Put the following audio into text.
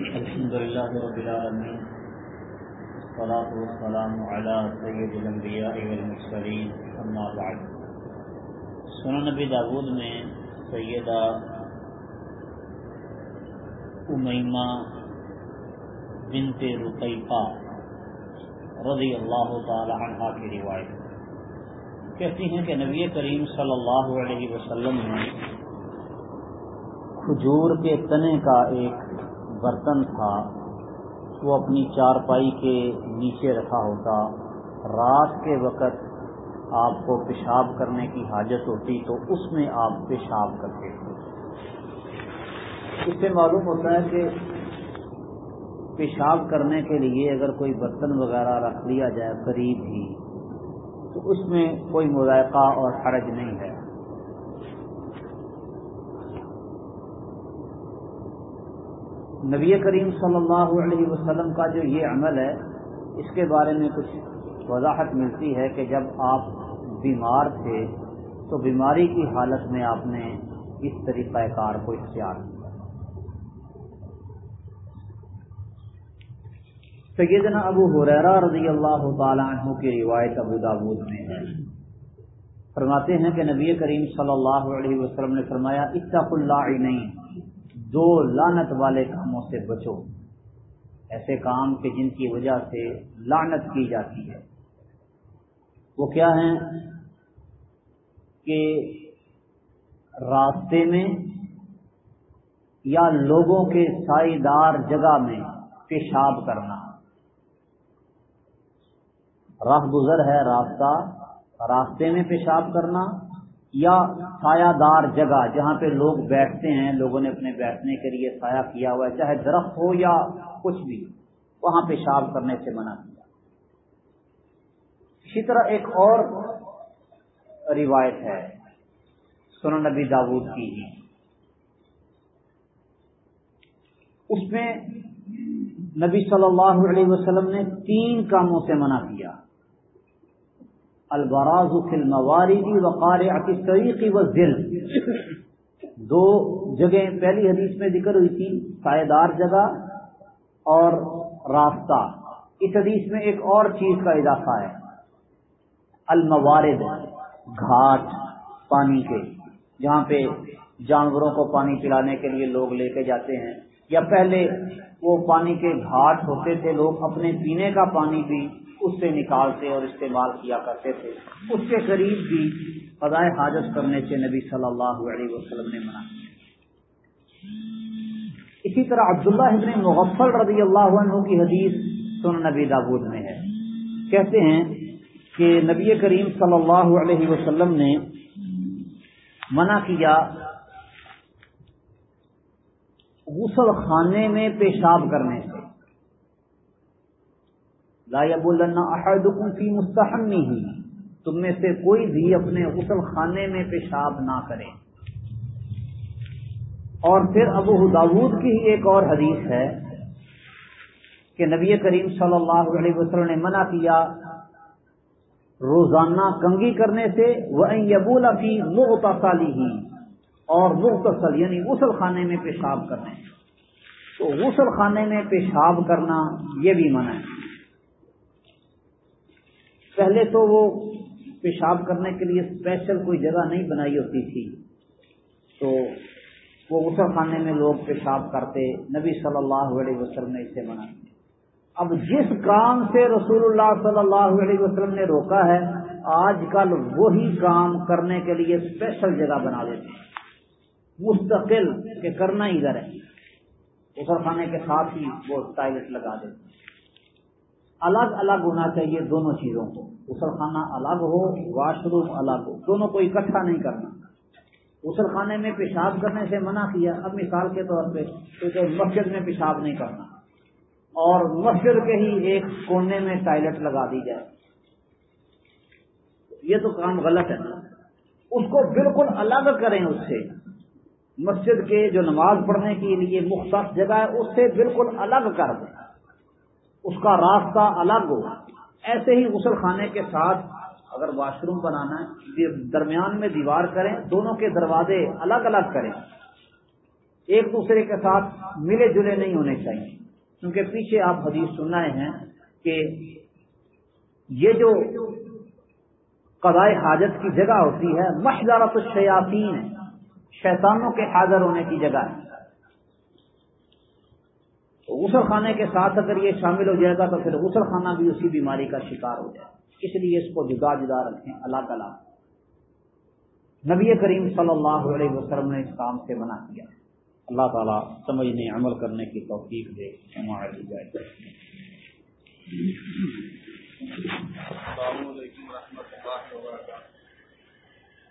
الحمد لله رب العالمين الصلاة والسلام على سيد الانبياء والمرسلين اما بعد. سنن نبی داود میں سیدہ امیمہ بنت رقیقہ رضی اللہ تعالی عنہ کی روایت کہتی ہیں کہ نبی کریم صلی اللہ علیہ وسلم نے کھجور کے تنے کا ایک برتن تھا وہ اپنی چارپائی کے نیچے رکھا ہوتا۔ رات کے وقت آپ کو پیشاب کرنے کی حاجت ہوتی، تو اس میں آپ پیشاب کرتے۔ تھے اس سے معلوم ہوتا ہے کہ پیشاب کرنے کے لیے اگر کوئی برتن وغیرہ رکھ لیا جائے قریب ہی، تو اس میں کوئی مذائقہ اور حرج نہیں ہے۔ نبی کریم صلی اللہ علیہ وسلم کا جو یہ عمل ہے، اس کے بارے میں کچھ وضاحت ملتی ہے کہ جب آپ بیمار تھے، تو بیماری کی حالت میں آپ نے اس طریقہ کار کو اختیار کیا۔ سیدنا ابو حریرا رضی اللہ تعالی عنہ کی روایت ابو داود میں ہے۔ فرماتے ہیں کہ نبی کریم صلی اللہ علیہ وسلم نے فرمایا اتق اللہ نہیں دو لانت والے کام کاموں سے بچو۔ ایسے کام کے جن کی وجہ سے لانت کی جاتی ہے۔ وہ کیا ہیں؟ کہ راستے میں یا لوگوں کے سائی دار جگہ میں پیشاب کرنا۔ راہ گزر ہے راستہ، راستے میں پیشاب کرنا۔ یا سایہ دار جگہ جہاں پہ لوگ بیٹھتے ہیں، لوگوں نے اپنے بیٹھنے کے لیے سایہ کیا ہوا ہے، چاہے درخت ہو یا کچھ بھی، وہاں پیشاب کرنے سے منع کیا۔ اسی طرح ایک اور روایت ہے سن نبی داود کی۔ ہی اس میں نبی صلی اللہ علیہ وسلم نے تین کاموں سے منع کیا۔ البراز فل مواردی وقار طریقی و ذل دو جگہیں پہلی حدیث میں ذکر ہوئی تھی سائے دار جگہ اور راستہ۔ اس حدیث میں ایک اور چیز کا اضافہ ہے۔ الموارد، گھاٹ پانی کے، جہاں پہ جانوروں کو پانی پلانے کے لیے لوگ لے کے جاتے ہیں۔ یا پہلے وہ پانی کے گھاٹ ہوتے تھے، لوگ اپنے پینے کا پانی بھی اس سے نکالتے اور استعمال کیا کرتے تھے۔ اس کے قریب بھی فضائے حاجت کرنے سے نبی صلی اللہ علیہ وسلم نے منع کیا۔ اسی طرح عبداللہ ابن مغفل رضی اللہ عنہ کی حدیث سن نبی دابود میں ہے۔ کہتے ہیں کہ نبی کریم صلی اللہ علیہ وسلم نے منع کیا غسل خانے میں پیشاب کرنے سے۔ لا احدکم فی مستحمی ہی تم میں سے کوئی بھی اپنے غسل خانے میں پیشاب نہ کرے. اور پھر ابو داود کی ہی ایک اور حدیث ہے کہ نبی کریم صلی اللہ علیہ وسلم نے منع کیا روزانہ کنگی کرنے سے وہ یبول کی مغتصالی ہی اور مغتصل یعنی غسل خانے میں پیشاب کرنے. تو غسل خانے میں پیشاب کرنا یہ بھی منع ہے. پہلے تو وہ پیشاب کرنے کے لیے اسپیشل کوئی جگہ نہیں بنائی ہوتی تھی۔ تو وہ غسل خانے میں لوگ پیشاب کرتے، نبی صلی اللہ علیہ وسلم نے اسے منع اب جس کام سے رسول اللہ صلی اللہ علیہ وسلم نے روکا ہے، آج کل وہی کام کرنے کے لیے اسپیشل جگہ بنا دیتے ہیں۔ مستقل کہ کرنا ہی ادھر ہے۔ غسل خانے کے ساتھ ہی وہ ٹائلٹ لگا دیتے الگ الگ ہونا چاہیے دونوں چیزوں کو۔ غسل خانہ الگ ہو، واش روم الگ ہو۔ دونوں کو اکٹھا نہیں کرنا۔ غسل خانے میں پیشاب کرنے سے منع کیا۔ اب مثال کے طور پہ تو مسجد میں پیشاب نہیں کرنا۔ اور مسجد کے ہی ایک کونے میں ٹائلٹ لگا دی جائے۔ یہ تو کام غلط ہے۔ نا اس کو بالکل الگ کریں اس سے۔ مسجد کے جو نماز پڑھنے کے لیے مختص جگہ ہے، اس سے بالکل الگ کر دیں۔ اس کا راستہ الگ ہو۔ ایسے ہی غسل خانے کے ساتھ اگر واش روم بنانا ہے درمیان میں دیوار کریں، دونوں کے دروازے الگ الگ کریں۔ ایک دوسرے کے ساتھ ملے جلے نہیں ہونے چاہیے۔ کیونکہ پیچھے آپ حدیث سننا ہیں کہ یہ جو قضائے حاجت کی جگہ ہوتی ہے مشدارت الشیاطین ہے شیطانوں کے حاضر ہونے کی جگہ ہے۔ غسل خانے کے ساتھ اگر یہ شامل ہو جائے گا تو پھر غسل خانہ بھی اسی بیماری کا شکار ہو جائے گا۔ اس لیے اس کو جدا جدا رکھیں الگ الگ نبی کریم صلی اللہ علیہ وسلم نے اس کام سے منع کیا۔ اللہ تعالیٰ سمجھنے، عمل کرنے کی توفیق دے۔ ہمارے جائے۔ السلام علیکم و رحمۃ اللہ وبرکاتہ۔